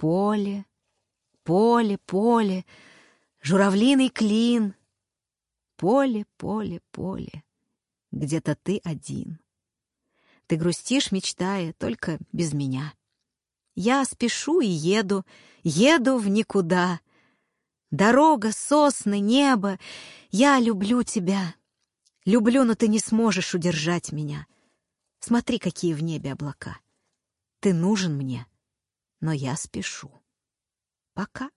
Поле, поле, поле, журавлиный клин. Поле, поле, поле, где-то ты один. Ты грустишь, мечтая, только без меня. Я спешу и еду, еду в никуда. Дорога, сосны, небо, я люблю тебя. Люблю, но ты не сможешь удержать меня. Смотри, какие в небе облака. Ты нужен мне, но я спешу. Пока.